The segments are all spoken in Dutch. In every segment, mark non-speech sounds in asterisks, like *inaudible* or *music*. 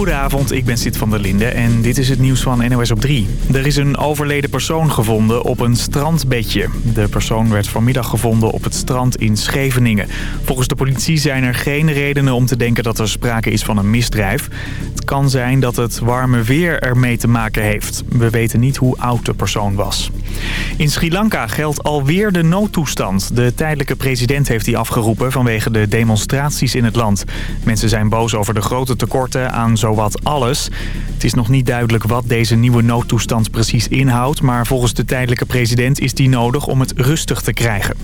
Goedenavond, ik ben Sid van der Linde en dit is het nieuws van NOS op 3. Er is een overleden persoon gevonden op een strandbedje. De persoon werd vanmiddag gevonden op het strand in Scheveningen. Volgens de politie zijn er geen redenen om te denken dat er sprake is van een misdrijf. Het kan zijn dat het warme weer ermee te maken heeft. We weten niet hoe oud de persoon was. In Sri Lanka geldt alweer de noodtoestand. De tijdelijke president heeft die afgeroepen vanwege de demonstraties in het land. Mensen zijn boos over de grote tekorten aan zowat alles. Het is nog niet duidelijk wat deze nieuwe noodtoestand precies inhoudt... maar volgens de tijdelijke president is die nodig om het rustig te krijgen.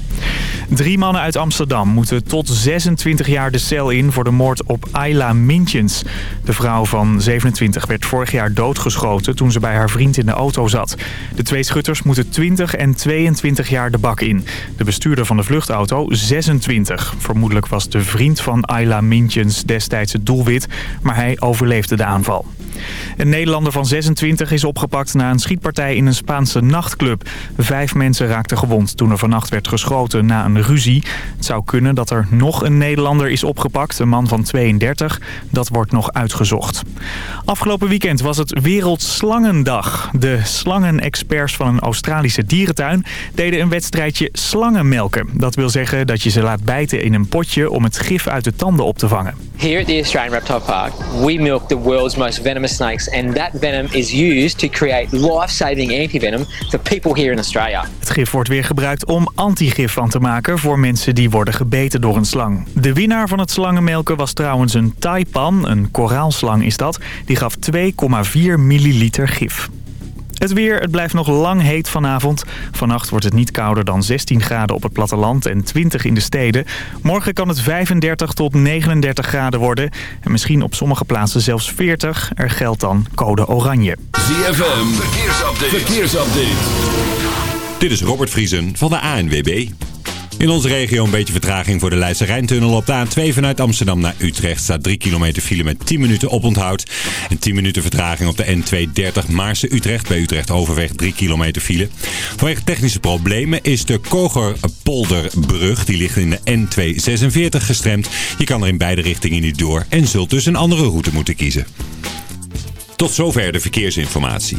Drie mannen uit Amsterdam moeten tot 26 jaar de cel in... voor de moord op Ayla Mintjens. De vrouw van 27 werd vorig jaar doodgeschoten toen ze bij haar vriend in de auto zat. De twee schutters moeten 20 en 22 jaar de bak in. De bestuurder van de vluchtauto 26. Vermoedelijk was de vriend van Ayla Mintjens destijds het doelwit... maar hij overleefde de aanval. Een Nederlander van 26 is opgepakt na een schietpartij in een Spaanse nachtclub. Vijf mensen raakten gewond toen er vannacht werd geschoten na een ruzie. Het zou kunnen dat er nog een Nederlander is opgepakt, een man van 32. Dat wordt nog uitgezocht. Afgelopen weekend was het Wereldslangendag. De slangenexperts van een Australische dierentuin deden een wedstrijdje slangenmelken. Dat wil zeggen dat je ze laat bijten in een potje om het gif uit de tanden op te vangen. Here at the Australian Reptile Park, we milk the world's most venomous snakes and that venom is used to create life-saving antivenom for people here in Australia. Het gif wordt weer gebruikt om antigif van te maken voor mensen die worden gebeten door een slang. De winnaar van het slangenmelken was trouwens een taipan, een koraalslang is dat. Die gaf 2,4 milliliter gif. Het weer, het blijft nog lang heet vanavond. Vannacht wordt het niet kouder dan 16 graden op het platteland en 20 in de steden. Morgen kan het 35 tot 39 graden worden. En misschien op sommige plaatsen zelfs 40. Er geldt dan code oranje. ZFM, verkeersupdate. verkeersupdate. Dit is Robert Vriesen van de ANWB. In onze regio een beetje vertraging voor de Leidse Rijntunnel. Op de A2 vanuit Amsterdam naar Utrecht staat 3 kilometer file met 10 minuten oponthoud. En 10 minuten vertraging op de N230 Maarse-Utrecht. Bij Utrecht overweg 3 kilometer file. Vanwege technische problemen is de Kogerpolderbrug, die ligt in de N246 gestremd. Je kan er in beide richtingen niet door en zult dus een andere route moeten kiezen. Tot zover de verkeersinformatie.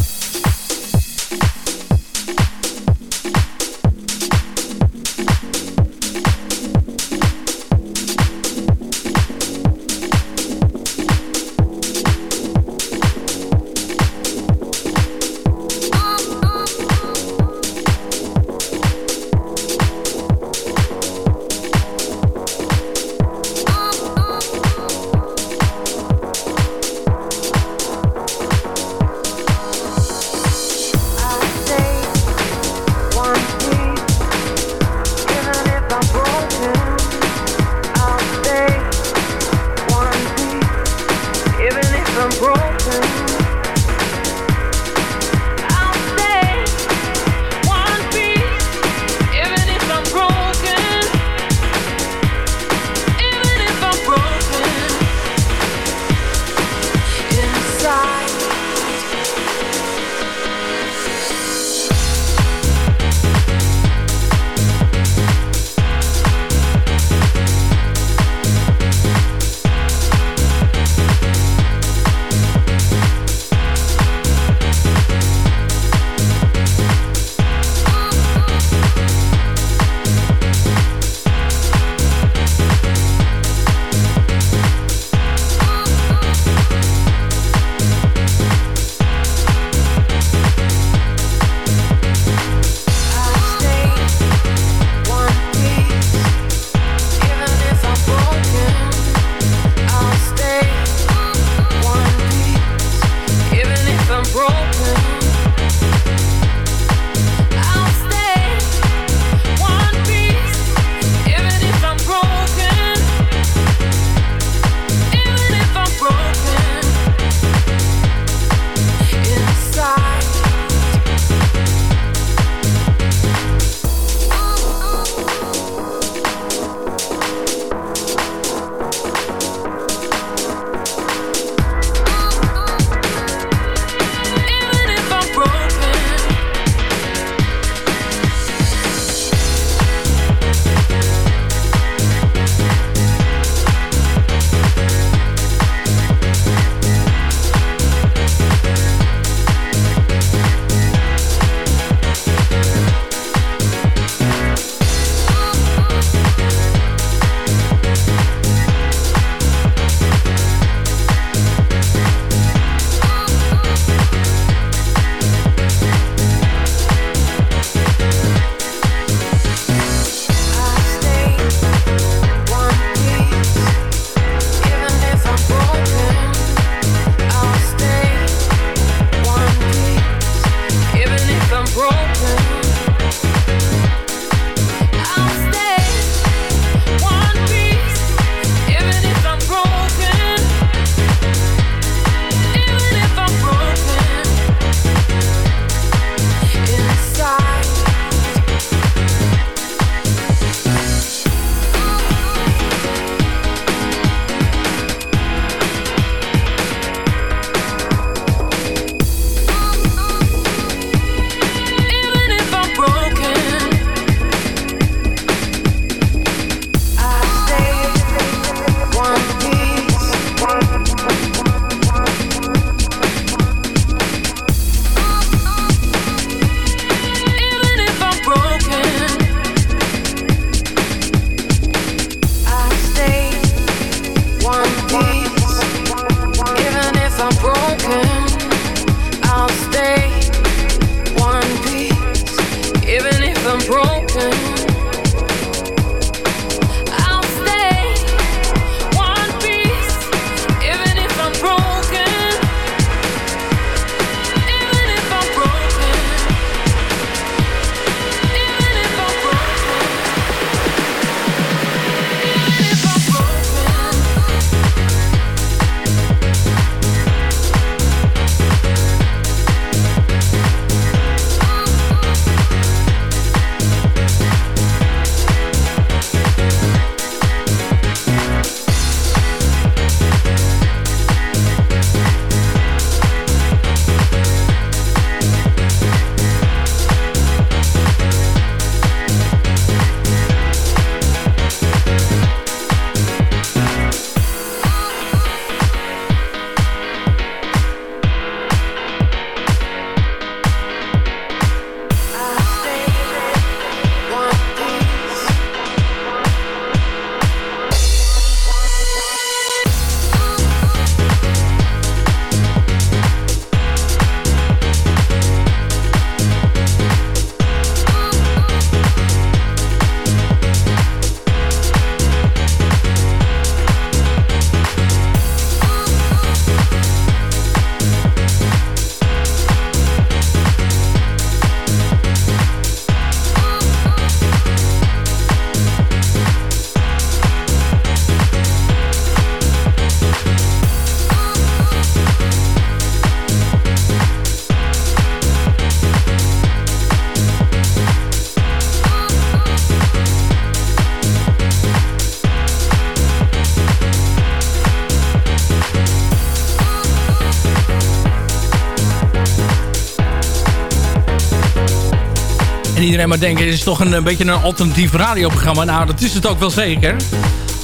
Iedereen maar denken, het is toch een, beetje een alternatief radioprogramma. Nou, dat is het ook wel zeker.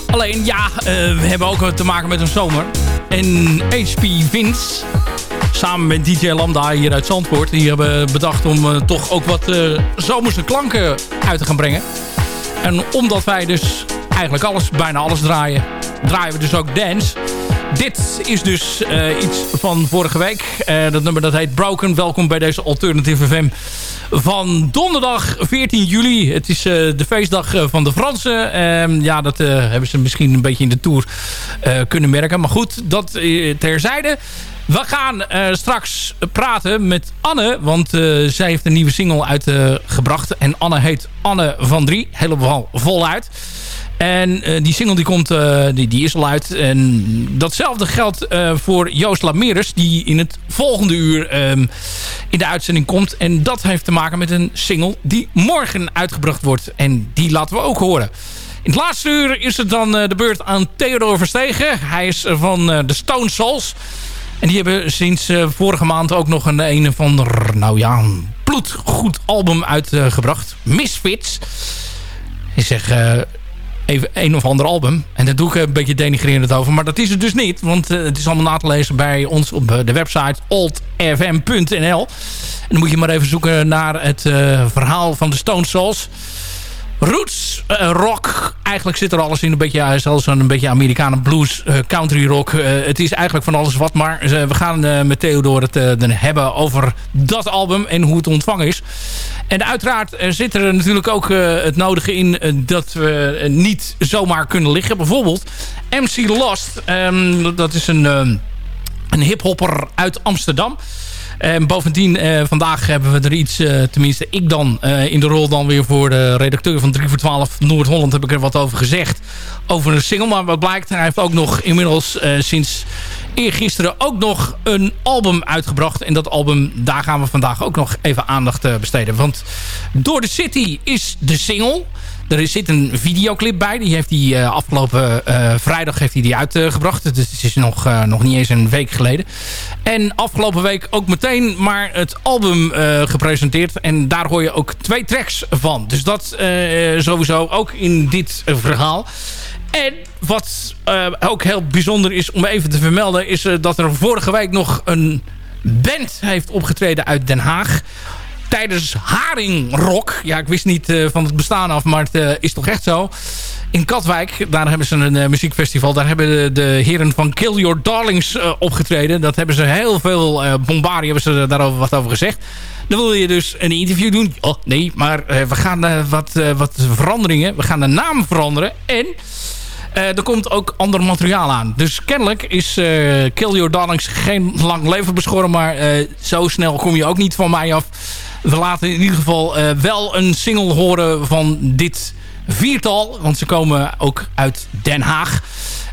Alleen, ja, we hebben ook te maken met een zomer. En HP Vince, samen met DJ Lambda hier uit Zandvoort... die hebben bedacht om toch ook wat zomerse klanken uit te gaan brengen. En omdat wij dus eigenlijk alles, bijna alles draaien, draaien we dus ook dance. Dit is dus uh, iets van vorige week. Uh, dat nummer dat heet Broken. Welkom bij deze Alternative FM van donderdag 14 juli. Het is uh, de feestdag van de Fransen. Ehm, ja, dat hebben ze misschien een beetje in de Tour kunnen merken. Maar goed, dat terzijde. We gaan straks praten met Anne. Want zij heeft een nieuwe single uitgebracht. en Anne heet Anne van Drie. Helemaal voluit. En uh, die single die komt, uh, die, die is al uit. En datzelfde geldt uh, voor Joost Lameres. Die in het volgende uur um, in de uitzending komt. En dat heeft te maken met een single die morgen uitgebracht wordt. En die laten we ook horen. In het laatste uur is het dan de beurt aan Theodor Verstegen. Hij is van de Stone Souls. En die hebben sinds vorige maand ook nog een een van nou ja, een bloedgoed album uitgebracht. Misfits. Ik zeg, even een of ander album. En daar doe ik een beetje denigrerend over. Maar dat is het dus niet. Want uh, het is allemaal na te lezen bij ons op uh, de website oldfm.nl. En dan moet je maar even zoeken naar het uh, verhaal van de Stone Souls. Roots, uh, rock. Eigenlijk zit er alles in. Een beetje, zelfs een beetje Amerikanen blues, uh, country rock. Het is eigenlijk van alles wat. Maar we gaan met Theodor het hebben over dat album en hoe het ontvangen is. En uiteraard zit er natuurlijk ook het nodige in dat we niet zomaar kunnen liggen. Bijvoorbeeld MC Lost. Um, dat is een, um, een hiphopper uit Amsterdam. En bovendien, uh, vandaag hebben we er iets, uh, tenminste ik dan, uh, in de rol dan weer voor de redacteur van 3 voor 12 Noord-Holland heb ik er wat over gezegd. Over een single, maar wat blijkt, hij heeft ook nog inmiddels sinds eergisteren ook nog een album uitgebracht. En dat album, daar gaan we vandaag ook nog even aandacht besteden. Want Door de City is de single... Er zit een videoclip bij. Die heeft hij uh, afgelopen uh, vrijdag heeft hij die uitgebracht. dus het is nog, uh, nog niet eens een week geleden. En afgelopen week ook meteen maar het album gepresenteerd. En daar hoor je ook twee tracks van. Dus dat sowieso ook in dit verhaal. En wat ook heel bijzonder is om even te vermelden... is dat er vorige week nog een band heeft opgetreden uit Den Haag tijdens Haringrock. Ja, ik wist niet uh, van het bestaan af, maar het uh, is toch echt zo. In Katwijk, daar hebben ze een uh, muziekfestival. Daar hebben de, heren van Kill Your Darlings opgetreden. Dat hebben ze heel veel bombardie, hebben ze daarover wat over gezegd. Dan wil je dus een interview doen. Oh, nee, maar we gaan wat, wat veranderingen. We gaan de naam veranderen. En... er komt ook ander materiaal aan. Dus kennelijk is Kill Your Darlings geen lang leven beschoren. Maar zo snel kom je ook niet van mij af we laten in ieder geval uh, wel een single horen van dit viertal. Want ze komen ook uit Den Haag.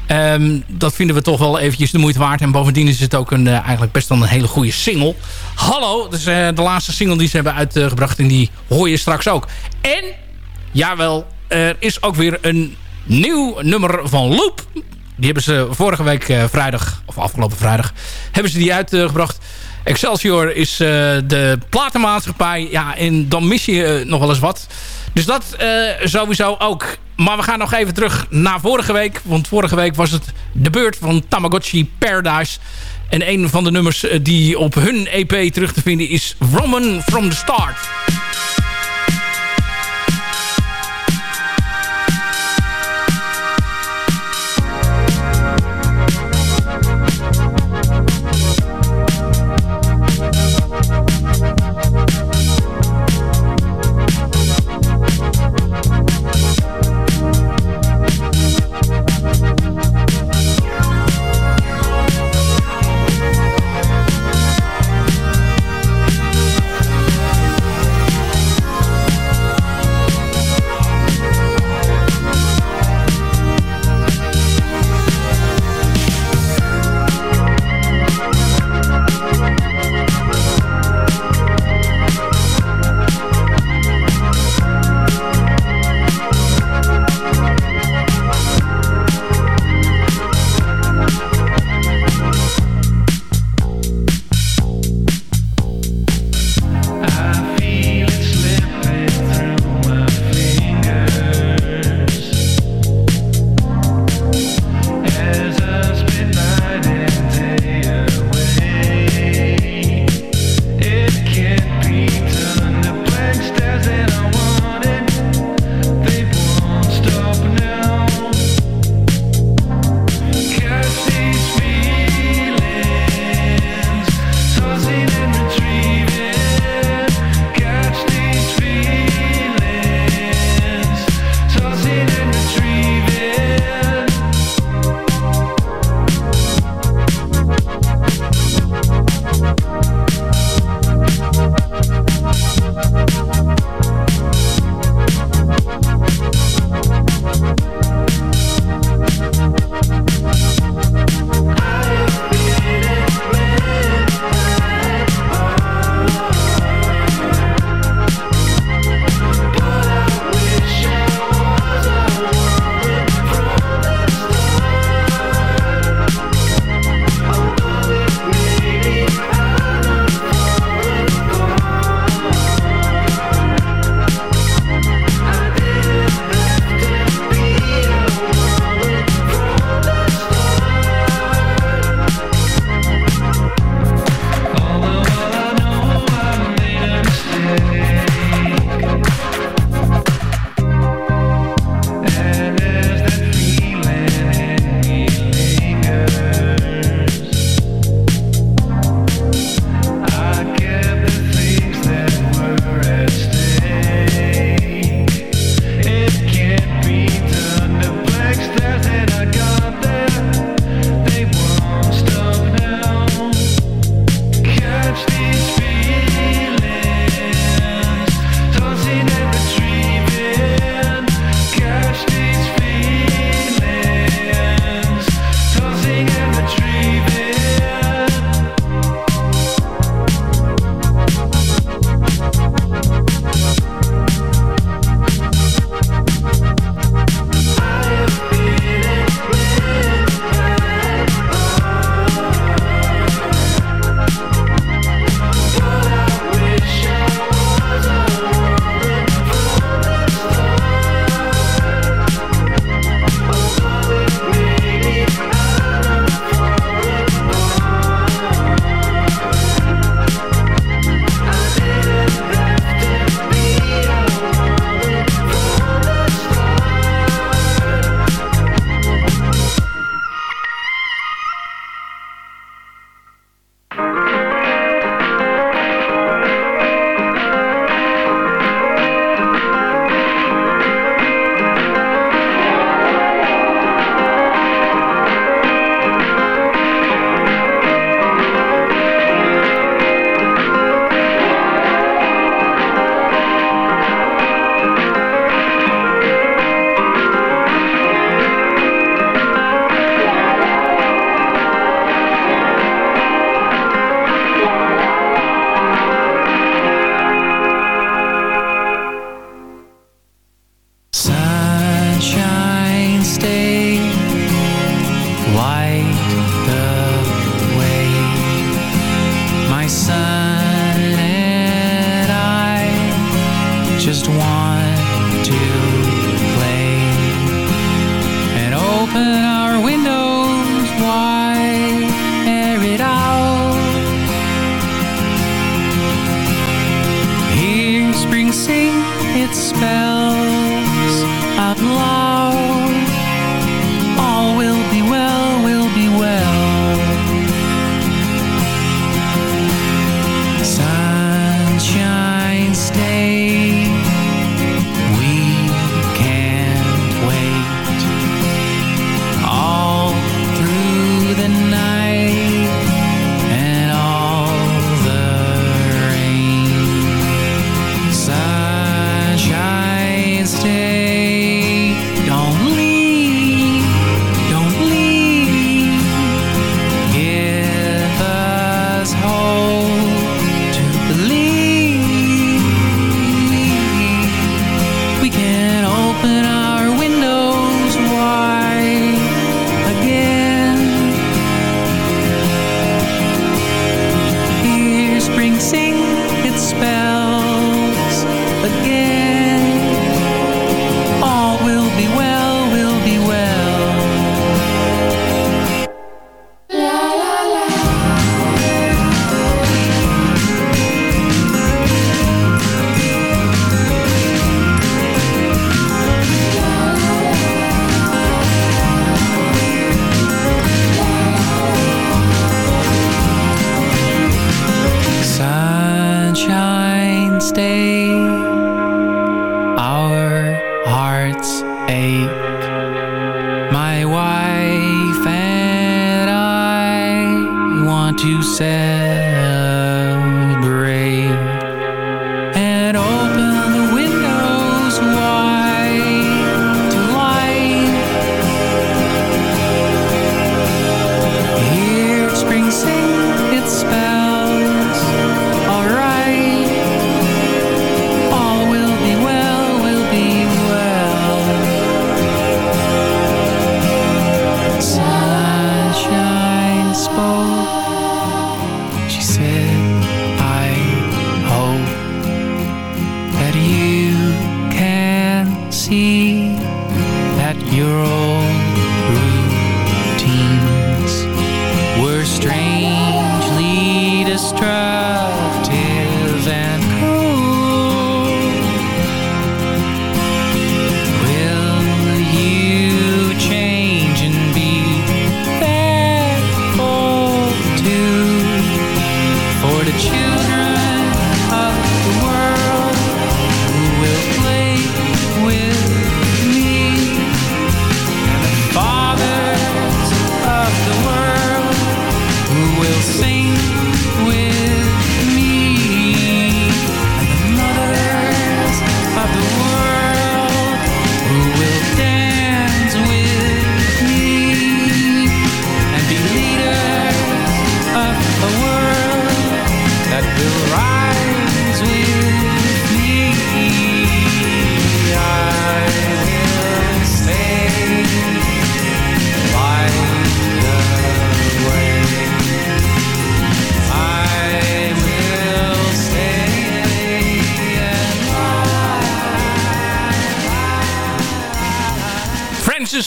Um, dat vinden we toch wel eventjes de moeite waard. En bovendien is het ook een, uh, eigenlijk best wel een hele goede single. Hallo, dat is uh, de laatste single die ze hebben uitgebracht. en die hoor je straks ook. En, jawel, er is ook weer een nieuw nummer van Loop. Die hebben ze vorige week vrijdag, of afgelopen vrijdag, hebben ze die uitgebracht. Excelsior is uh, de platenmaatschappij. Ja, en dan mis je uh, nog wel eens wat. Dus dat uh, sowieso ook. Maar we gaan nog even terug naar vorige week. Want vorige week was het de beurt van Tamagotchi Paradise. En een van de nummers die op hun EP terug te vinden is Roman from the Start.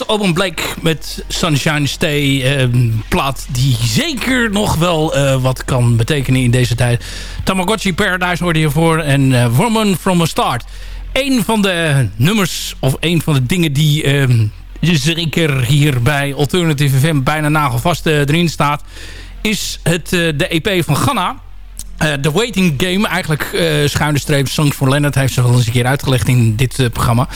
Open Blake met Sunshine Stay. Ehm, plaat die zeker nog wel eh, wat kan betekenen in deze tijd. Tamagotchi Paradise hoorde je voor. En uh, Woman From A Start. Een van de nummers of een van de dingen die ehm, zeker hier bij Alternative FM bijna nagelvast eh, erin staat. Is het, de EP van Ghana. De Waiting Game, eigenlijk schuine streep Songs for Leonard... heeft ze al eens een keer uitgelegd in dit programma.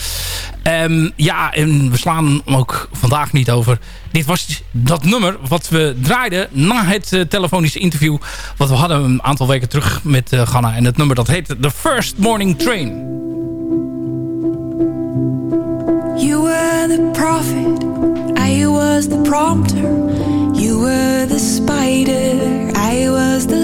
Ehm, ja, en we slaan hem ook vandaag niet over. Dit was dat nummer wat we draaiden na het eh, telefonische interview... wat we hadden een aantal weken terug met uh, Ganna. En het nummer dat heette The First Morning Train. You were the prophet, I was the prompter. You were the spider, I was the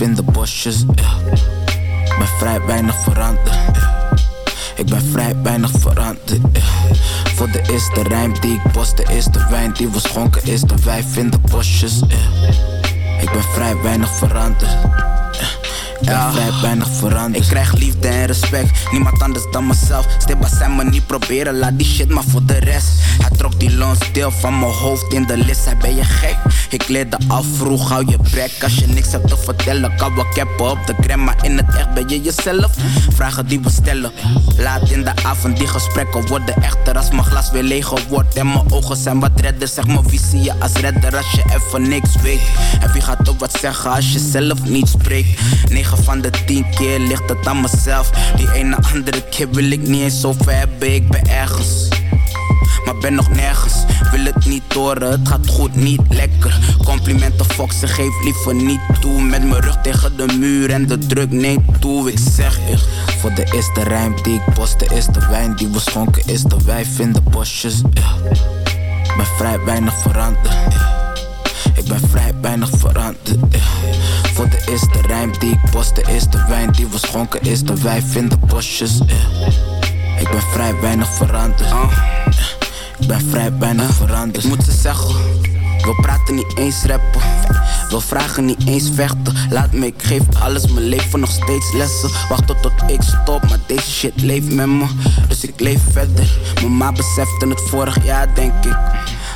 in de bosjes. Ik ben vrij weinig veranderd. Ik ben vrij weinig veranderd. Voor de eerste rijm die ik post, de eerste wijn die we schonken, is de wijf in de bosjes. Ik ben vrij weinig veranderd. Ja, vrij weinig veranderd. Ik krijg liefde en respect, niemand anders dan mezelf. Stibba zijn me niet proberen, laat die shit maar voor de rest. Hij trok die lons deel van mijn hoofd in de list, hij ben je gek. Ik leerde af vroeg, hou je bek. Als je niks hebt te vertellen, kan we cappen op de gram. Maar in het echt ben je jezelf. Vragen die we stellen. Laat in de avond die gesprekken worden echter als mijn glas weer leeg wordt. En mijn ogen zijn wat redder, zeg me wie zie je als redder als je even niks weet. En wie gaat ook wat zeggen als je zelf niet spreekt. 9 van de 10 keer ligt het aan mezelf. Die ene andere keer wil ik niet eens zo ver hebben, ik ben ergens maar ben nog nergens. Wil het niet horen, het gaat goed, niet lekker. Complimenten foxen, geef liever niet toe. Met mijn rug tegen de muur en de druk neemt toe. Ik zeg voor de eerste rijm die ik post, de eerste wijn die we schonken, is de wijf in de bosjes. Ik ben vrij weinig veranderd. Ik ben vrij weinig veranderd. ja. Voor de eerste rijm die ik post, de eerste wijn die we schonken, is de wijf in de bosjes. ja. Ik ben vrij weinig veranderd. Ik ben vrij weinig veranderd. Ik moet ze zeggen. We praten niet eens rappen. We vragen niet eens vechten. Laat me, ik geef alles, mijn leven nog steeds lessen. Wacht tot, ik stop, maar deze shit leeft met me. Dus ik leef verder. Mijn ma besefte het vorig jaar, denk ik.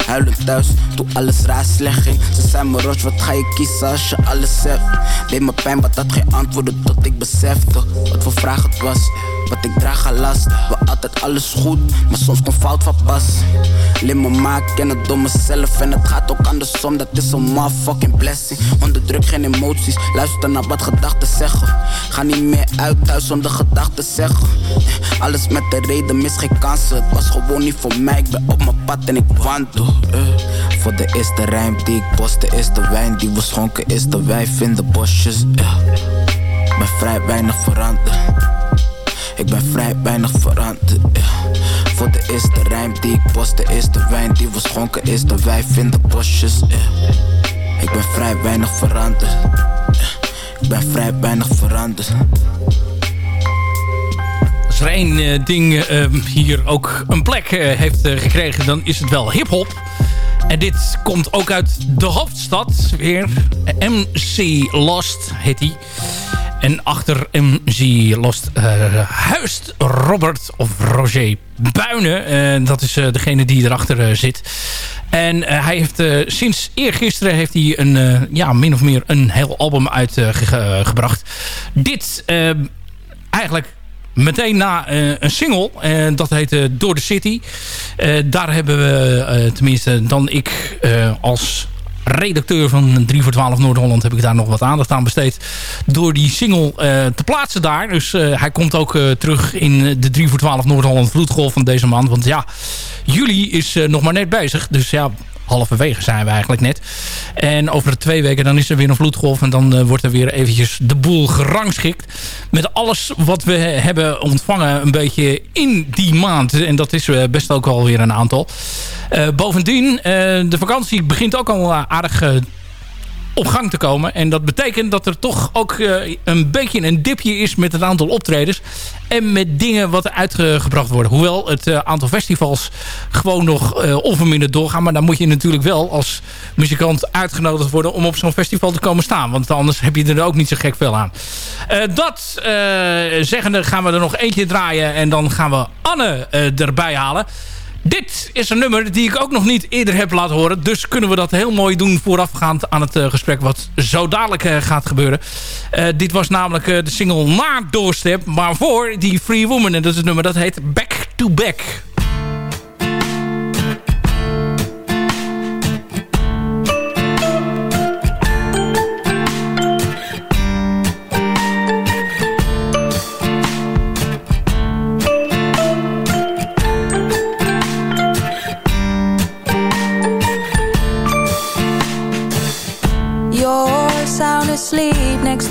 Huilend thuis, toen alles raar slecht ging. Ze zei me, Roch, wat ga je kiezen als je alles hebt? Deed me pijn, maar had geen antwoorden tot ik besefte wat voor vraag het was. Wat ik draag aan last, we altijd alles goed, maar soms komt fout van pas. Alleen mijn ma ken het door mezelf en het gaat ook andersom, dat is een motherfucking blessing. Onderdruk geen emoties, luister naar wat gedachten zeggen. Ga niet meer uit thuis om de gedachten zeggen. Alles met de reden, mis geen kansen. Het was gewoon niet voor mij, ik ben op mijn pad en ik wandel. eh. Voor de eerste rijm die ik post, de eerste wijn die we schonken, is de wijf in de bosjes. ja. Ik ben vrij weinig veranderd. Ik ben vrij weinig veranderd. Voor de eerste rijm die ik post, de eerste wijn die we schonken, is de wijf in de bosjes. Ik ben vrij weinig veranderd. Ik ben vrij weinig veranderd. Als er één eh, ding eh, hier ook een plek eh, heeft eh, gekregen, dan is het wel hip-hop. En dit komt ook uit de hoofdstad weer. MC Lost heet hij. En achter MC Lost eh, huist Robert of Roger Buinen. Eh, dat is eh, degene die erachter zit. En hij heeft sinds eergisteren heeft hij een, ja, min of meer een heel album uitgebracht. Dit eigenlijk meteen na een single. En dat heette Door de City. Daar hebben we, tenminste dan ik als redacteur van 3 voor 12 Noord-Holland... heb ik daar nog wat aandacht aan besteed... door die single eh, te plaatsen daar. Dus eh, hij komt ook eh, terug in de 3 voor 12 Noord-Holland vloedgolf van deze maand. Want ja, juli is nog maar net bezig. Dus ja, halverwege zijn we eigenlijk net. En over twee weken dan is er weer een vloedgolf. En dan eh, wordt er weer eventjes de boel gerangschikt. Met alles wat we hebben ontvangen een beetje in die maand. En dat is eh, best ook alweer een aantal. Eh, bovendien, de vakantie begint ook al aardig... eh, op gang te komen. En dat betekent dat er toch ook eh, een beetje een dipje is met het aantal optredens. En met dingen wat uitgebracht worden. Hoewel het eh, aantal festivals gewoon nog uh, onverminderd doorgaan. Maar dan moet je natuurlijk wel als muzikant uitgenodigd worden om op zo'n festival te komen staan. Want anders heb je er ook niet zo gek veel aan. dat zeggende gaan we er nog eentje draaien. En dan gaan we Anne erbij halen. Dit is een nummer die ik ook nog niet eerder heb laten horen. Dus kunnen we dat heel mooi doen voorafgaand aan het uh, gesprek wat zo dadelijk uh, gaat gebeuren. Uh, dit was namelijk de single na Doorstep. Maar voor die Free Woman. En dat is het nummer dat heet Back to Back.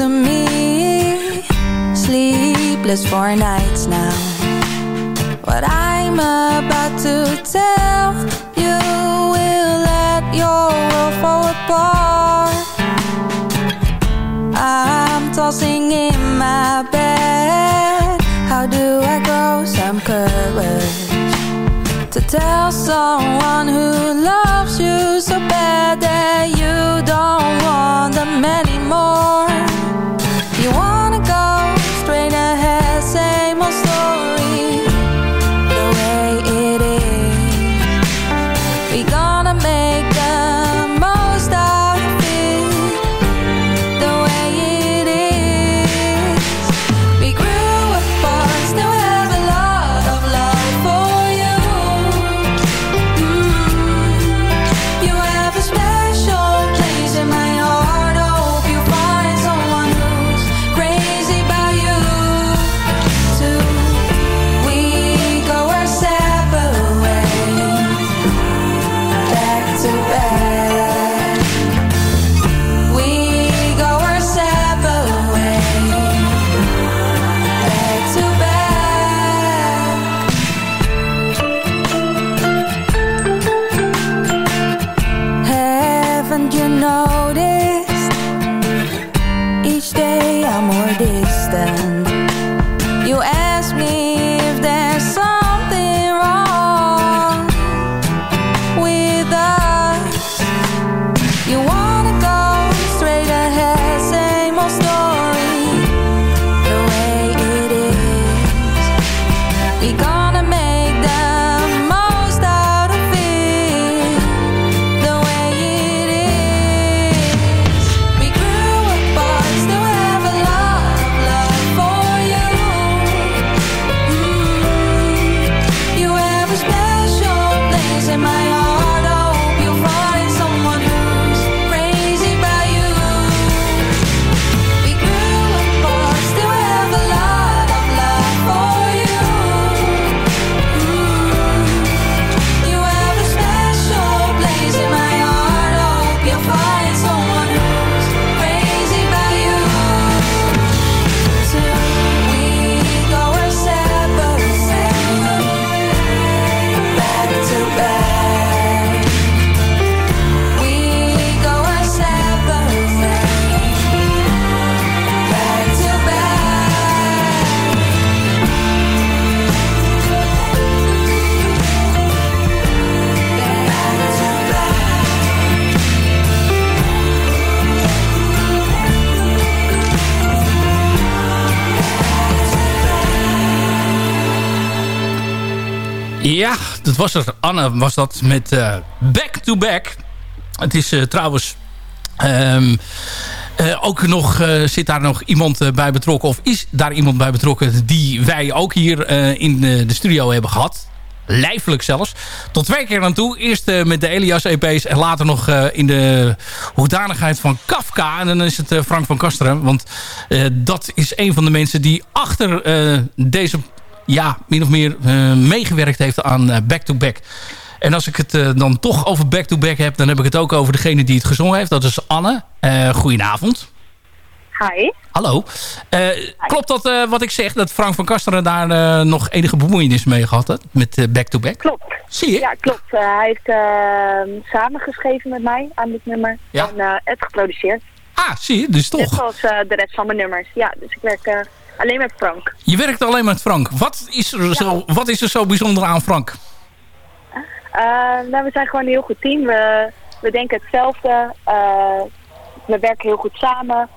To me. Sleepless for nights now. What I'm about to tell you Will let your world fall apart. I'm tossing in my bed. How do I grow some courage to tell someone who loves you so bad that you don't want them anymore. You wanna go straight ahead, same Ja, dat was er. Anne was dat met eh, Back to Back. Het is eh, trouwens... ehm, eh, ook nog zit daar nog iemand bij betrokken... of is daar iemand bij betrokken... die wij ook hier in de studio hebben gehad. Lijfelijk zelfs. Tot twee keer aan toe. Eerst met de Elias EP's en later nog in de hoedanigheid van Kafka. En dan is het Frank van Kasteren. Want dat is een van de mensen die achter deze ja, min of meer eh, meegewerkt heeft aan eh, Back to Back. En als ik het eh, dan toch over Back to Back heb... dan heb ik het ook over degene die het gezongen heeft. Dat is Anne. Eh goedenavond. Hi. Hallo. Klopt dat wat ik zeg, dat Frank van Kasteren daar nog enige bemoeienis mee gehad had? Met eh, Back to Back? Klopt. Zie je? Ja, klopt. Hij heeft uh, samengeschreven met mij aan dit nummer. Ja. En uh, het geproduceerd. Ah, zie je, dus Net toch. zoals uh, de rest van mijn nummers. Ja, dus ik werk uh, alleen met Frank. Je werkt alleen met Frank. Wat is er, zo, wat is er zo bijzonder aan Frank? nou, we zijn gewoon een heel goed team. We, we denken hetzelfde. we werken heel goed samen.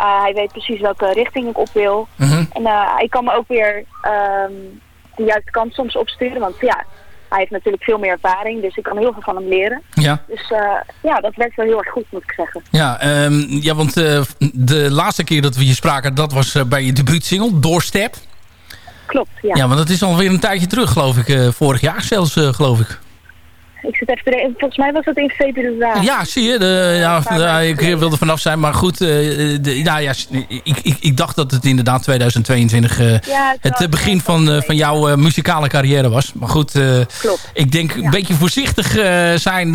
Uh, hij weet precies welke richting ik op wil. Uh -huh. En uh, hij kan me ook weer um, de juiste kant soms opsturen. Want ja, hij heeft natuurlijk veel meer ervaring. Dus ik kan heel veel van hem leren. Ja. Dus uh, ja, dat werkt wel heel erg goed, moet ik zeggen. Ja, um, ja want de laatste keer dat we je spraken, dat was bij je debuutsingle, Doorstep. Klopt, ja. Ja, want dat is alweer een tijdje terug, geloof ik. vorig jaar zelfs, geloof ik. Ik zit even Volgens mij was dat in februari. Ja, zie je. De, ja, ja, ik wilde vanaf zijn. Maar goed, uh, de, nou ja, ik, ik, ik dacht dat het inderdaad 2022 uh, ja, het, het begin van, uh, van jouw muzikale carrière was. Maar goed, Klopt. ik denk een beetje voorzichtig zijn,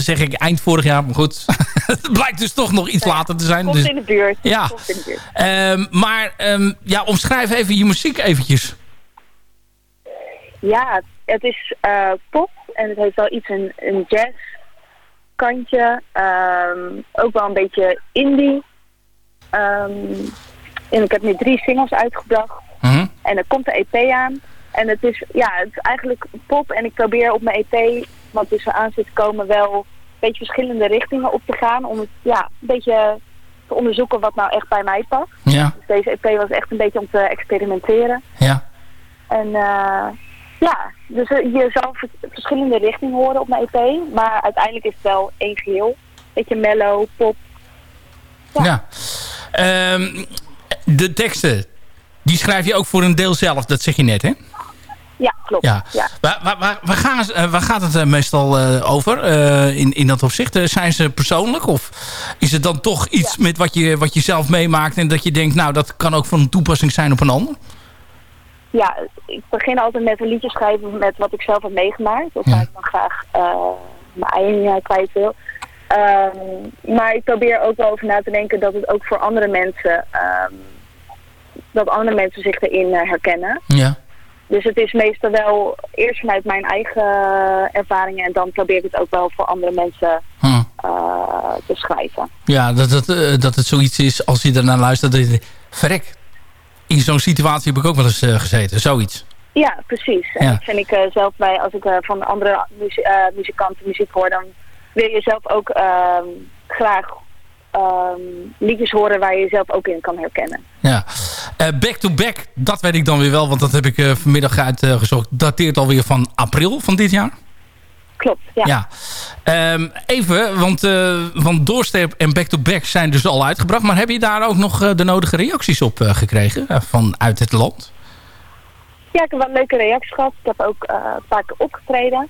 zeg ik eind vorig jaar. Maar goed, *laughs* het blijkt dus toch nog iets later te zijn. Komt dus, in de buurt. Ja. Komt in de buurt. Um, maar um, ja, omschrijf even je muziek eventjes. Ja, het is pop. En het heeft wel iets een, een jazz kantje. Um, ook wel een beetje indie. Um, en ik heb nu drie singles uitgebracht. Mm -hmm. En er komt de EP aan. En het is, ja, het is eigenlijk pop. En ik probeer op mijn EP, wat dus aan zit te komen, wel een beetje verschillende richtingen op te gaan. Om het, ja, een beetje te onderzoeken wat nou echt bij mij past. Ja. Dus deze EP was echt een beetje om te experimenteren. Ja. En uh, ja, dus je zal verschillende richtingen horen op mijn EP. Maar uiteindelijk is het wel één geheel. Beetje mellow, pop. Ja. ja. Um, de teksten, die schrijf je ook voor een deel zelf. Dat zeg je net, hè? Ja, klopt. Ja. ja. Waar, waar, waar, gaan, uh, waar gaat het uh, meestal uh, over in, in dat opzicht? zijn ze persoonlijk? Of is het dan toch iets ja. met wat je, wat je zelf meemaakt... en dat je denkt, nou, dat kan ook van toepassing zijn op een ander? Ja, ik begin altijd met een liedje schrijven met wat ik zelf heb meegemaakt. Of waar ja. ik dan graag uh, mijn eigen kwijt wil. Um, maar ik probeer ook wel over na te denken dat het ook voor andere mensen... Um, dat andere mensen zich erin uh, herkennen. Ja. Dus het is meestal wel eerst vanuit mijn eigen ervaringen... en dan probeer ik het ook wel voor andere mensen hm. te schrijven. Ja, dat, dat, dat het zoiets is als je ernaar luistert... Dat je, verrek, in zo'n situatie heb ik ook wel eens uh, gezeten, zoiets. Ja, precies. En dat vind ik uh, zelf bij, als ik uh, van andere muzie muzikanten muziek hoor, dan wil je zelf ook ehm, graag um, liedjes horen waar je jezelf ook in kan herkennen. Ja. back to back, dat weet ik dan weer wel, want dat heb ik vanmiddag uitgezocht. dateert alweer van april van dit jaar. Klopt, ja. ja. Um, even, want, uh, want Doorstep en Back to Back zijn dus al uitgebracht. Maar heb je daar ook nog uh, de nodige reacties op uh, gekregen vanuit het land? Ja, ik heb wel leuke reacties gehad. Ik heb ook een paar keer opgetreden.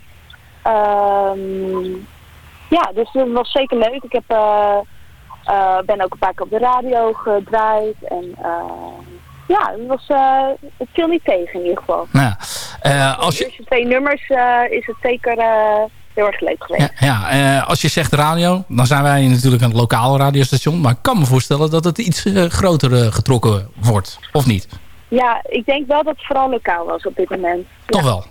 Um, ja, dus dat was zeker leuk. Ik heb, ben ook een paar keer op de radio gedraaid. En ja, het, was, het viel niet tegen in ieder geval. Nou. Uh, als je... Eerste twee nummers uh, is het zeker heel erg leuk geweest. Ja, ja als je zegt radio, dan zijn wij natuurlijk een lokaal radiostation. Maar ik kan me voorstellen dat het iets groter getrokken wordt, of niet? Ja, ik denk wel dat het vooral lokaal was op dit moment. Toch ja. wel?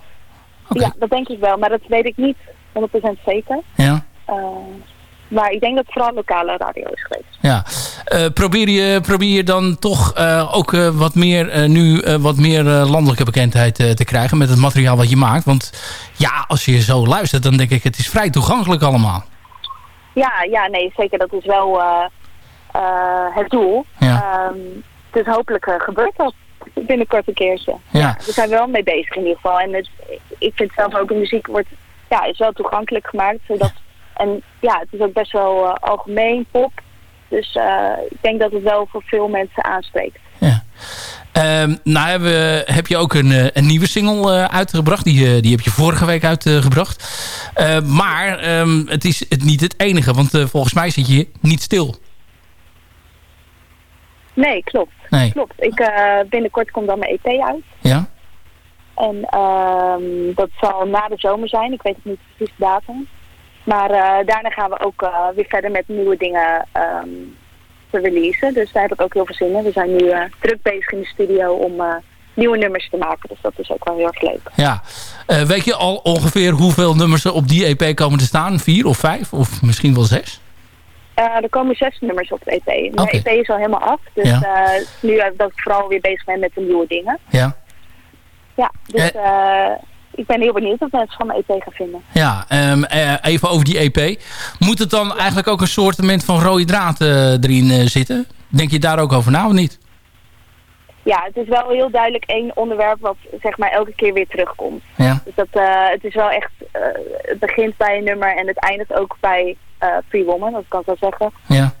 Okay. Ja, dat denk ik wel. Maar dat weet ik niet 100% zeker. Ja. Maar ik denk dat het vooral lokale radio is geweest. Ja. Uh, probeer, je, probeer je dan toch uh, ook uh, wat meer, nu wat meer landelijke bekendheid te krijgen met het materiaal wat je maakt? Want ja, als je zo luistert, dan denk ik het is vrij toegankelijk allemaal. Ja, ja nee, zeker. Dat is wel het doel. Ja. Um, dus hopelijk gebeurt dat binnenkort een keertje. Ja. we zijn wel mee bezig in ieder geval. En het, ik vind zelf ook de muziek wordt, ja, is wel toegankelijk gemaakt, zodat... En ja, het is ook best wel uh, algemeen, pop. Dus uh, ik denk dat het wel voor veel mensen aanspreekt. Ja. Um, nou heb, heb, je ook een, een nieuwe single uitgebracht. Die, die heb je vorige week uitgebracht. maar um, het is het niet het enige. Want volgens mij zit je niet stil. Nee, klopt. Nee. klopt. Ik, binnenkort komt dan mijn EP uit. Ja. En um, dat zal na de zomer zijn. Ik weet het niet precies de datum. Maar uh, daarna gaan we ook uh, weer verder met nieuwe dingen um, te releasen. Dus daar heb ik ook heel veel zin in. We zijn nu eh, druk bezig in de studio om eh, nieuwe nummers te maken. Dus dat is ook wel heel erg leuk. Ja. Eh, weet je al ongeveer hoeveel nummers er op die EP komen te staan? Vier of vijf? Of misschien wel zes? Eh, er komen zes nummers op de EP. Mijn. EP is al helemaal af. Dus Ja. eh, nu eh, dat ik vooral weer bezig ben met de nieuwe dingen. Ja. Ja, dus eh, ik ben heel benieuwd of mensen van mijn EP gaan vinden. Ja, ehm, eh, even over die EP. Moet het dan eigenlijk ook een soort van rode draad eh, erin eh, zitten? Denk je daar ook over na of niet? Ja, het is wel heel duidelijk één onderwerp wat zeg maar elke keer weer terugkomt. Ja. Dus dat, het is wel echt, het begint bij een nummer en het eindigt ook bij Free Woman, dat kan ik wel zeggen. Ja.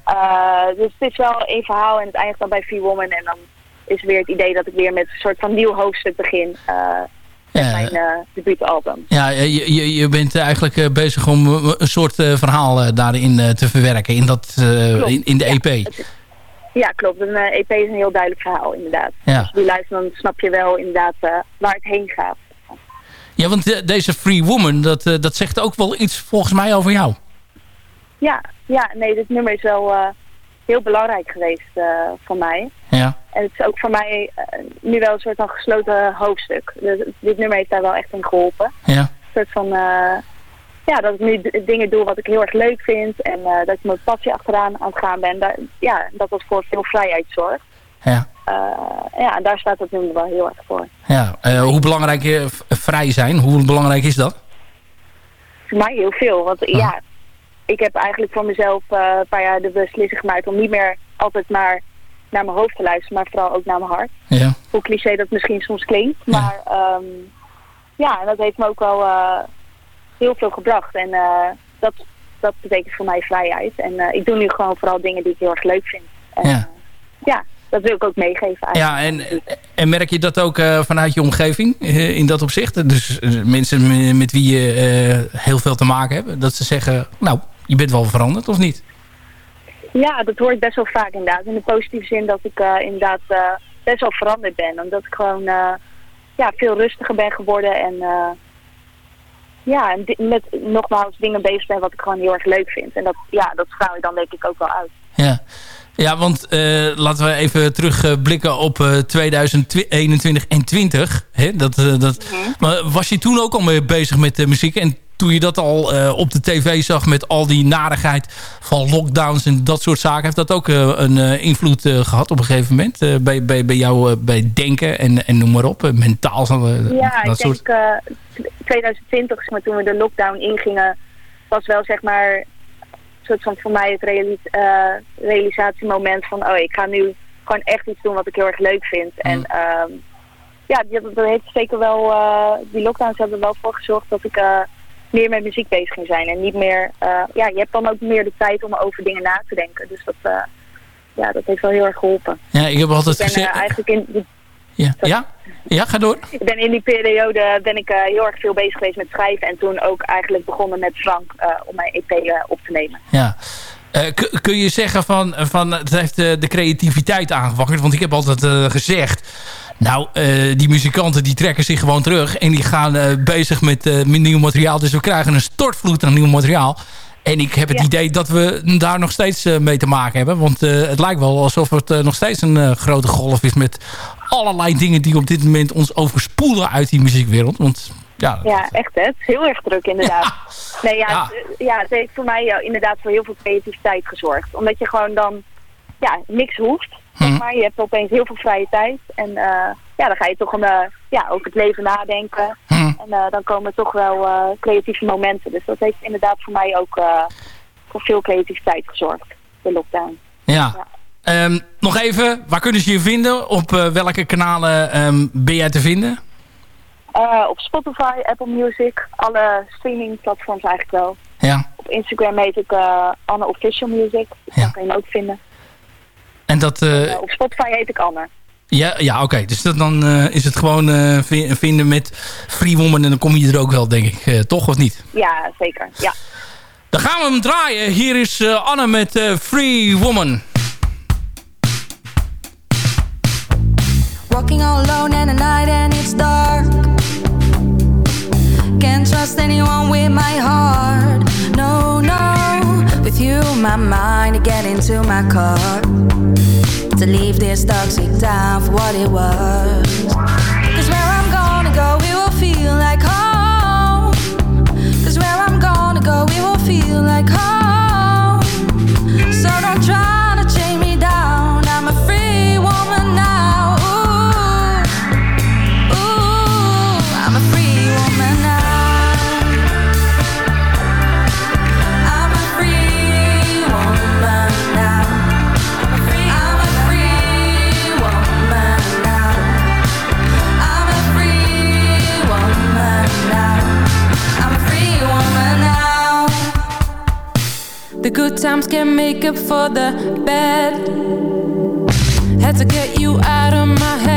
Dus het is wel één verhaal en het eindigt dan bij Free Woman en dan is weer het idee dat ik weer met een soort van nieuw hoofdstuk begin Ja. mijn eh debuutalbum. Ja, je, je, je bent eigenlijk eh, bezig om eh, een soort eh, verhaal eh, daarin eh, te verwerken. In, dat, eh, in, in de Ja, EP. Ja, klopt. Een eh, EP is een heel duidelijk verhaal, inderdaad. Ja. Als je die luistert, dan snap je wel inderdaad eh, waar het heen gaat. Ja, want eh, deze Free Woman, dat, eh, dat zegt ook wel iets volgens mij over jou. Ja, ja, nee, dit nummer is wel eh, heel belangrijk geweest eh, voor mij. Ja. En het is ook voor mij eh, nu wel een soort van gesloten hoofdstuk. Dus dit nummer heeft daar wel echt in geholpen. Ja. Een soort van, eh, ja, dat ik nu dingen doe wat ik heel erg leuk vind. En eh, dat ik mijn passie achteraan aan het gaan ben. Daar, ja, dat dat voor veel vrijheid zorgt. Ja. Ja, en daar staat het nummer wel heel erg voor. Ja, hoe belangrijk vrij zijn, hoe belangrijk is dat? Voor mij heel veel. Want Ah. ja, ik heb eigenlijk voor mezelf een paar jaar de beslissing gemaakt om niet meer altijd maar naar mijn hoofd te luisteren, maar vooral ook naar mijn hart. Ja. Hoe cliché dat misschien soms klinkt. Maar ja, ja en dat heeft me ook wel eh, heel veel gebracht. En eh, dat, dat betekent voor mij vrijheid. En eh, ik doe nu gewoon vooral dingen die ik heel erg leuk vind. En, Ja. ja, dat wil ik ook meegeven Ja, eigenlijk. en, en merk je dat ook vanuit je omgeving in dat opzicht? Dus mensen me- met wie je heel veel te maken hebt, dat ze zeggen, nou, je bent wel veranderd of niet? Ja, dat hoor ik best wel vaak inderdaad. In de positieve zin dat ik eh, inderdaad eh, best wel veranderd ben. Omdat ik gewoon eh, ja, veel rustiger ben geworden. En ja, en met nogmaals dingen bezig ben wat ik gewoon heel erg leuk vind. En dat, ja, dat straal ik dan denk ik ook wel uit. Ja, ja want laten we even terugblikken op eh 2021 en 20. Hè? Dat, dat, Maar was je toen ook al mee bezig met muziek? En toen je dat al eh, op de tv zag met al die narigheid van lockdowns en dat soort zaken... heeft dat ook eh, een eh, invloed eh, gehad op een gegeven moment? bij, bij, bij jou bij denken en, en noem maar op, mentaal? Ja, dat ik soort... denk eh 2020, zeg maar, toen we de lockdown ingingen, was wel zeg maar een soort van voor mij het reali realisatiemoment van, oh, ik ga nu gewoon echt iets doen wat ik heel erg leuk vind. En ehm, ja, dat, heeft zeker wel, die lockdowns hebben er wel voor gezorgd dat ik meer met muziek bezig ging zijn. En niet meer, eh, ja, je hebt dan ook meer de tijd om over dingen na te denken. Dus dat, eh, ja, dat heeft wel heel erg geholpen. Ja, ik heb altijd ik ben gezegd... eh, eigenlijk in die ja, ja? ja, ga door. ik ben in die periode ben ik heel erg veel bezig geweest met schrijven. En toen ook eigenlijk begonnen met Frank om mijn EP op te nemen. Ja. Kun je zeggen van, van het heeft eh, de creativiteit aangewakkerd? Want ik heb altijd gezegd... Nou, eh, die muzikanten die trekken zich gewoon terug. En die gaan eh, bezig met, met nieuw materiaal. Dus we krijgen een stortvloed aan nieuw materiaal. En ik heb het Ja. idee dat we daar nog steeds mee te maken hebben. Want het lijkt wel alsof het nog steeds een grote golf is... met allerlei dingen die op dit moment ons overspoelen uit die muziekwereld. Want ja, Ja, echt hè. Het is heel erg druk inderdaad. *laughs* Nee, ja, Ja. Het, ja, het heeft voor mij inderdaad voor heel veel creativiteit gezorgd. Omdat je gewoon dan ja, niks hoeft. Zeg Mhm. maar. Je hebt opeens heel veel vrije tijd. En eh, ja, dan ga je toch om, eh, ja, over het leven nadenken. Mhm. En eh, dan komen toch wel creatieve momenten. Dus dat heeft inderdaad voor mij ook voor veel creativiteit gezorgd. De lockdown. Ja. Ehm, nog even, waar kunnen ze je vinden? Op welke kanalen ehm, ben jij te vinden? Op Spotify, Apple Music, alle streamingplatforms eigenlijk wel. Ja. Op Instagram heet ik Anne Official Music. Dus Dat kan je me ook vinden. En dat... eh, Eh, op Spotify heet ik Anne. ja, ja oké. Dus dat, dan eh, is het gewoon eh, vi- vinden met Free Woman en dan kom je er ook wel, denk ik. eh, toch of niet? Ja, zeker. Ja. Dan gaan we hem draaien. Hier is eh, Anne met eh, Free Woman. Walking all alone in the night and it's dark. Can't trust anyone with my heart. No, with you, my mind, to get into my car. To leave this toxic town for what it was. Cause where I'm gonna go, we will feel like home. Cause where I'm gonna go, we will feel like home. So don't try. times can't make up for the bad. Had to get you out of my head.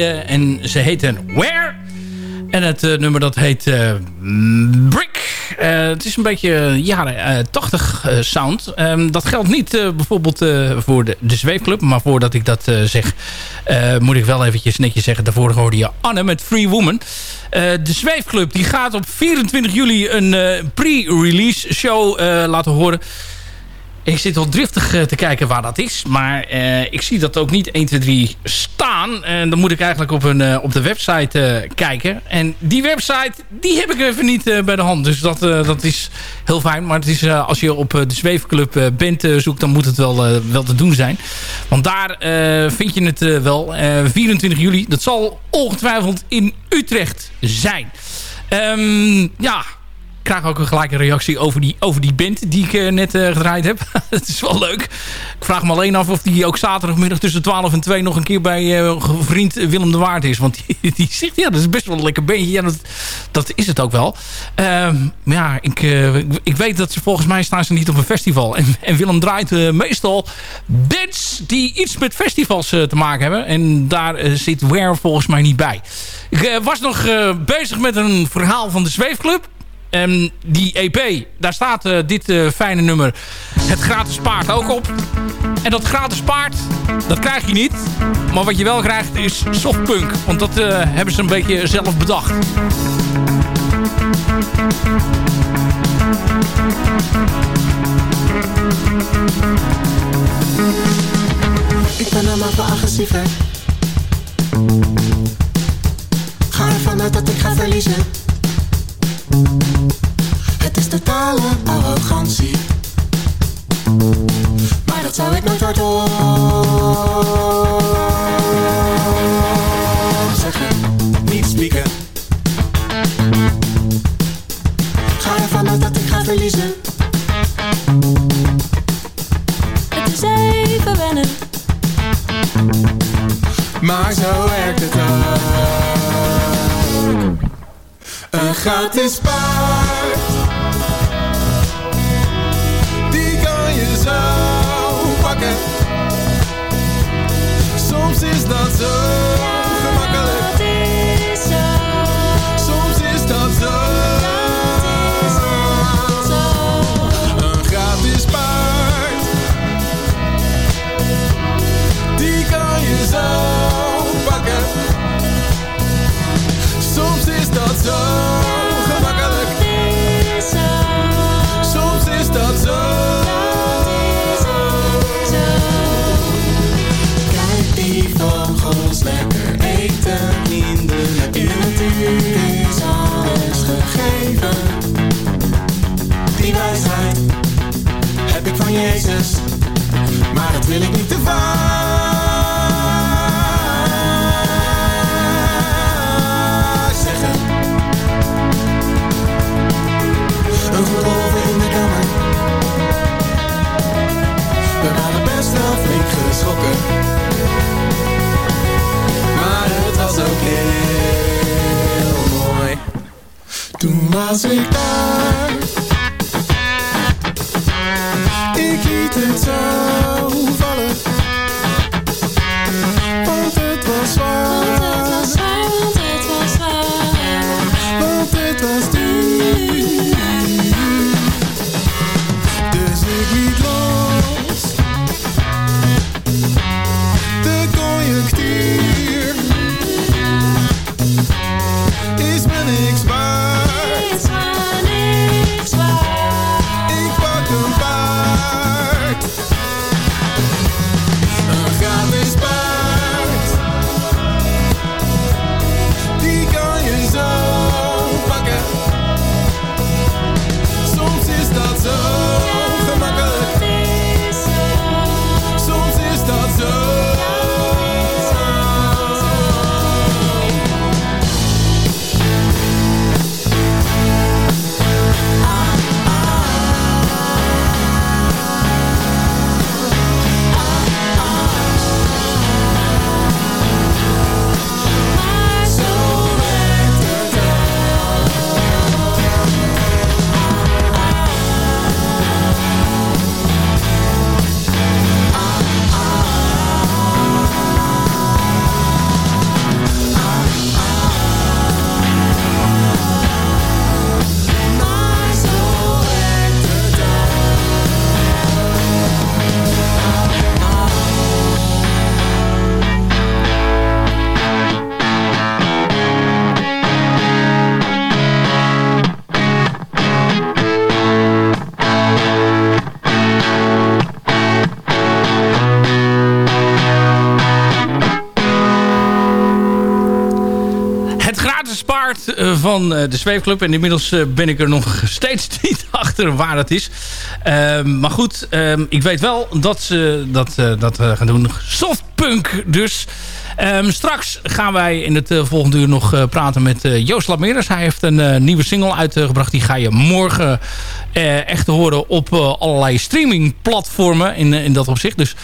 En ze heten Where. En het eh, nummer dat heet eh, Brick. Eh, het is een beetje jaren eh, 80 eh, sound. Ehm, dat geldt niet bijvoorbeeld voor de, Zweefclub. Maar voordat ik dat zeg, moet ik wel eventjes netjes zeggen. Daarvoor hoorde je Anne met Free Woman. De Zweefclub die gaat op 24 juli een pre-release show laten horen. Ik zit al driftig eh, te kijken waar dat is. Maar eh, ik zie dat ook niet 1, 2, 3 staan. En dan moet ik eigenlijk op, een, eh, op de website kijken. En die website, die heb ik even niet bij de hand. Dus dat, dat is heel fijn. Maar het is, als je op de Zweefclub eh, zoekt... dan moet het wel, wel te doen zijn. Want daar vind je het wel. Eh, 24 juli, dat zal ongetwijfeld in Utrecht zijn. Ehm, ja, krijg ook een gelijke reactie over die, over die band die ik eh, net eh, gedraaid heb. *laughs* Het is wel leuk. Ik vraag me alleen af of die ook zaterdagmiddag tussen 12 en 2 nog een keer bij eh, vriend Willem de Waard is. Want die, *laughs* die zegt, ja, dat is best wel een lekker bandje. Ja, dat, dat is het ook wel. Ehm, maar ja, ik, ik, weet dat ze volgens mij staan ze niet op een festival. En, en Willem draait meestal bands die iets met festivals te maken hebben. En daar zit Where volgens mij niet bij. Ik was nog bezig met een verhaal van de Zweefclub. En die EP, daar staat eh, dit eh, fijne nummer Het Gratis Paard ook op. En dat gratis paard, dat krijg je niet. Maar wat je wel krijgt is softpunk. Want dat eh, hebben ze een beetje zelf bedacht. Ik ben van agressief, hè. Ga ervan uit dat ik ga verliezen. Het is totale arrogantie. Maar dat zou ik nooit hardop zeggen. Niet spieken. Ga ervan uit dat ik ga verliezen. Het is even wennen. Maar zo werkt het ook. Gratis paard. Die kan je zo pakken. Soms is dat zo gemakkelijk. Soms is dat zo. Een gratis paard. Die kan je zo pakken. Soms is dat zo Jezus, maar dat wil ik niet te vaak zeggen. Een over in de kamer. We waren best wel flink geschrokken. Maar het was ook heel mooi. Toen was ik daar. Ik liet het zo vallen. Van eh, de Zweefclub. En inmiddels eh, ben ik er nog *laughs* steeds niet achter waar het is. Ehm, maar goed, ehm, ik weet wel dat ze dat, eh, dat gaan doen. Softpunk dus. Ehm, straks gaan wij in het volgende uur nog praten met Joost Lameres. Hij heeft een nieuwe single uitgebracht. Die ga je morgen echt horen op allerlei streamingplatformen in, in dat opzicht. Dus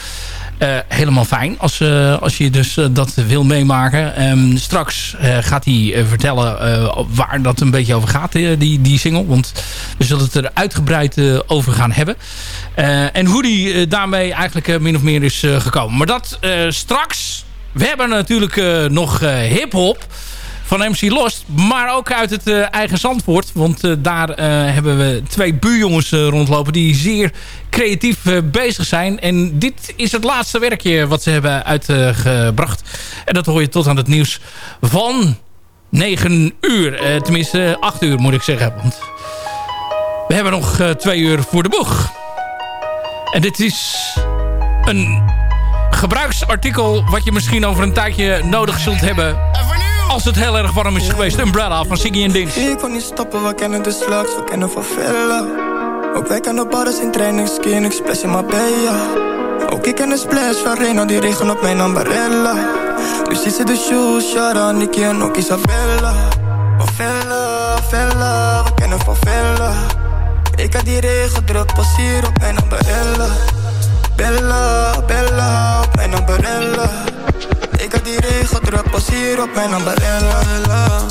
helemaal fijn als, eh, als je dus eh, dat wil meemaken. Ehm, straks eh, gaat hij eh, vertellen eh, waar dat een beetje over gaat, eh, die, die single. Want we zullen het er uitgebreid eh, over gaan hebben. Eh, en hoe die eh, daarmee eigenlijk eh, min of meer is eh, gekomen. Maar dat eh, straks. We hebben natuurlijk eh, nog eh, hip-hop van MC Lost. Maar ook uit het eh, eigen Zandvoort. Want eh, daar eh, hebben we twee buurjongens rondlopen die zeer creatief bezig zijn. En dit is het laatste werkje wat ze hebben uitgebracht. en dat hoor je tot aan het nieuws van 9 uur. Tenminste 8 uur moet ik zeggen. Want we hebben nog twee uur voor de boeg. En dit is een gebruiksartikel wat je misschien over een tijdje nodig zult hebben. Als het heel erg warm is geweest. Umbrella van Siggy en Dins. Ik kon niet stoppen, we kennen de slags, we kennen van Villa. Ook wij kennen bars in training, skin, ik splash in Marbella. Ook ik ken de splash van Reno, die regen op mijn ambarella. Dus is de shoes, Shara, Nicky en ook Isabella. Van Villa, Villa, we kennen van Villa. Ik had die regen druk, pas op mijn ambarella. Bella, Bella, op mijn ambarella. Ik had die regen druk, pas hier op mijn ambarella.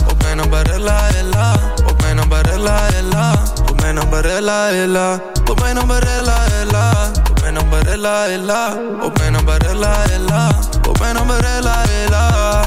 Op mijn ambarella, ella. Op mijn ambarella, ella. Op mijn ambarella, ella. Op mijn ambarella, ella. Op mijn ambarella, ella. Op mijn ambarella, ella. Op mijn ambarella, ella.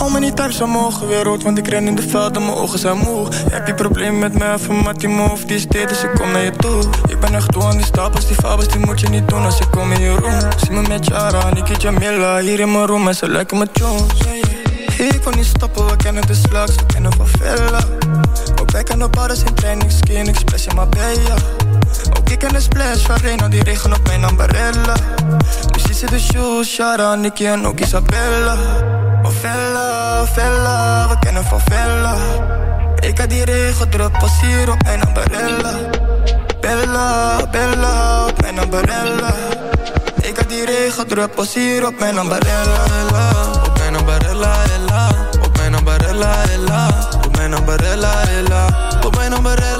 Hou me niet thuis omhoog, weer rood, want ik ren in de veld en mijn ogen zijn moe. Heb je probleem met me, even met die move, die is dit, dus ik kom naar je toe. Ik ben echt toe aan die stapels, die fabels, die moet je niet doen als ik kom in je room. Zie me met Jara, Niki Jamila, hier in mijn room en ze lijken me Jones. Ik kon niet stoppen, we kennen de slags, we kennen van Villa. Ook wij kennen bars in training, skin, ik splash in Marbella. Ook ik ken de splash van Reno, die regen op mijn ambarella. Dus die zit de shoes, Shara, Nicky en ook Isabella. Villa, Villa, we kennen van Villa. Ik had die regen druk, pas hier op mijn ambarella. Bella, Bella, op mijn ambarella. Ik had die regen druk, pas hier op mijn ambarella. Op mijn ambarella, ella. Op mijn ambarella, ella. Op mijn ambarella, ella. Op mijn ambarella,